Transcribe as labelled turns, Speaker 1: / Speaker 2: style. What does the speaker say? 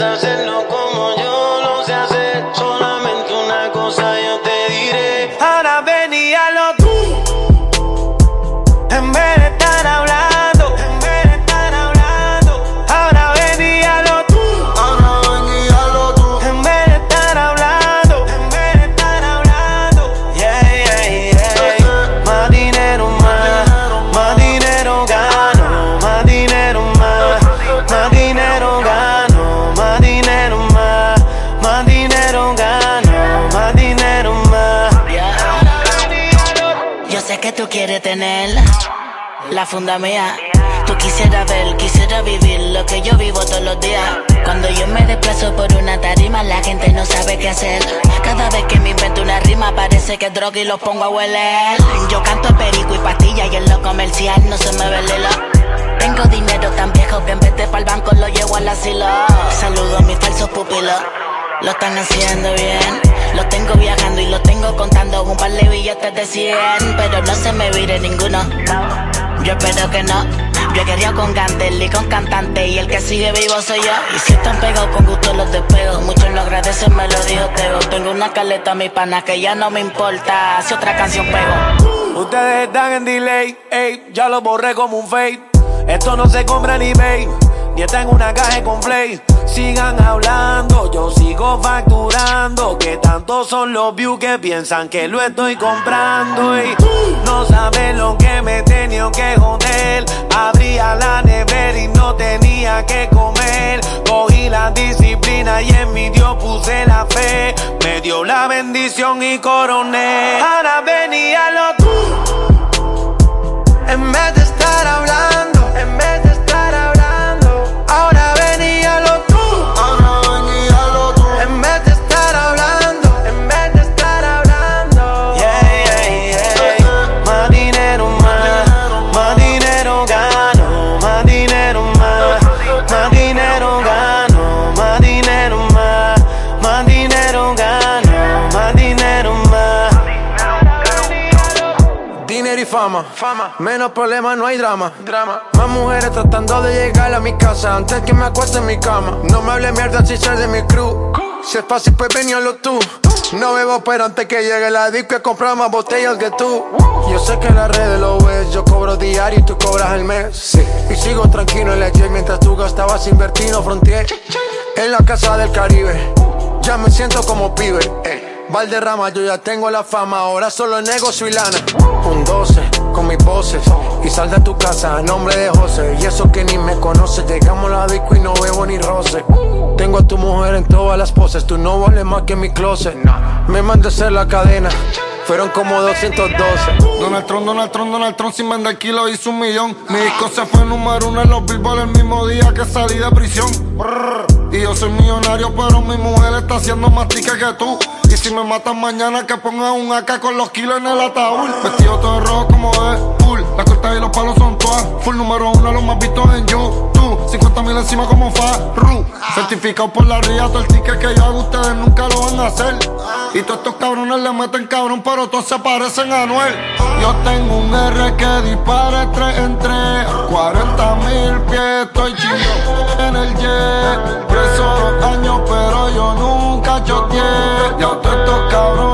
Speaker 1: quedarse loco Quieres tener la funda mía. Tú quisieras ver, quisiera vivir lo que yo vivo todos los días. Cuando yo me desplazo por una tarima, la gente no sabe qué hacer. Cada vez que me invento una rima, parece que droga y lo pongo a hueler. Yo canto perico y pastilla y en lo comercial no se me ve el Tengo dinero tan viejo que en vez de pa'l banco lo llevo al asilo. Saludo a mis falsos pupilos. Lo están haciendo bien. Lo tengo viajando y lo tengo contando un par de billetes de 100. Pero no se me vire ninguno. Yo espero que no. Yo querido con Gantel y con cantante y el que sigue vivo soy yo. Y si están pegados con gusto los despego, muchos lo agradecen, me lo dijo Teo. Tengo una caleta mi pana que ya no me importa si otra canción pego.
Speaker 2: Ustedes están en delay, ey, ya lo borré como un fade. Esto no se compra ni eBay, ni está en una caja con play. Sigan hablando, yo sigo facturando. Que tantos son los views que piensan que lo estoy comprando. Y no saben lo que me he tenido que joder. Abría la nevera y no tenía que comer. Cogí la disciplina y en mi Dios puse la fe. Me dio la bendición y coroné. Ahora venía lo tú. En vez de estar hablando, fama, Menos problemas, no hay drama. Drama. Más mujeres tratando de llegar a mi casa antes que me acueste en mi cama. No me hable mierda si soy de mi crew. Si es fácil, pues lo tú. No bebo, pero antes que llegue la disco he comprado más botellas que tú. Yo sé que en las redes lo ves, yo cobro diario y tú cobras al mes. Sí. Y sigo tranquilo en la J mientras tú gastabas invertido frontier. En la casa del Caribe, ya me siento como pibe. Valderrama, yo ya tengo la fama, ahora solo negocio y lana. Un 12 con mis voces y sal de tu casa a nombre de José. Y eso que ni me conoce, llegamos a la disco y no bebo ni roce. Tengo a tu mujer en todas las poses, tú no vales más que mi closet. Me mandé hacer la cadena. Fueron como 212.
Speaker 3: Donald Trump, Donald Trump, Donald Trump sin vender kilo hizo un millón. Mi disco se fue número uno en los billboards el mismo día que salí de prisión. Y yo soy millonario, pero mi mujer está haciendo más tique que tú. Y si me matan mañana, que ponga un AK con los kilos en el ataúd. Vestido todo rojo como es, full. La corta y los palos son todas. Full número uno, los más vistos en YouTube. 50 mil encima como Farru. Certificado por la RIA, todo el ticket que yo hago, ustedes nunca lo van a hacer. Y todos estos cabrones le meten cabrón, pero todos se parecen a Noel. Yo tengo un R que dispara 3 en 3. 40 mil pies, estoy chido en el jet. A todos estos cabrones